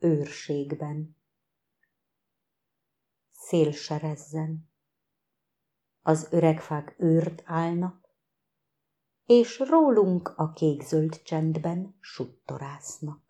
őrségben. Szél serezzen, az öregfák őrt állnak, és rólunk a kékzöld csendben suttorásznak.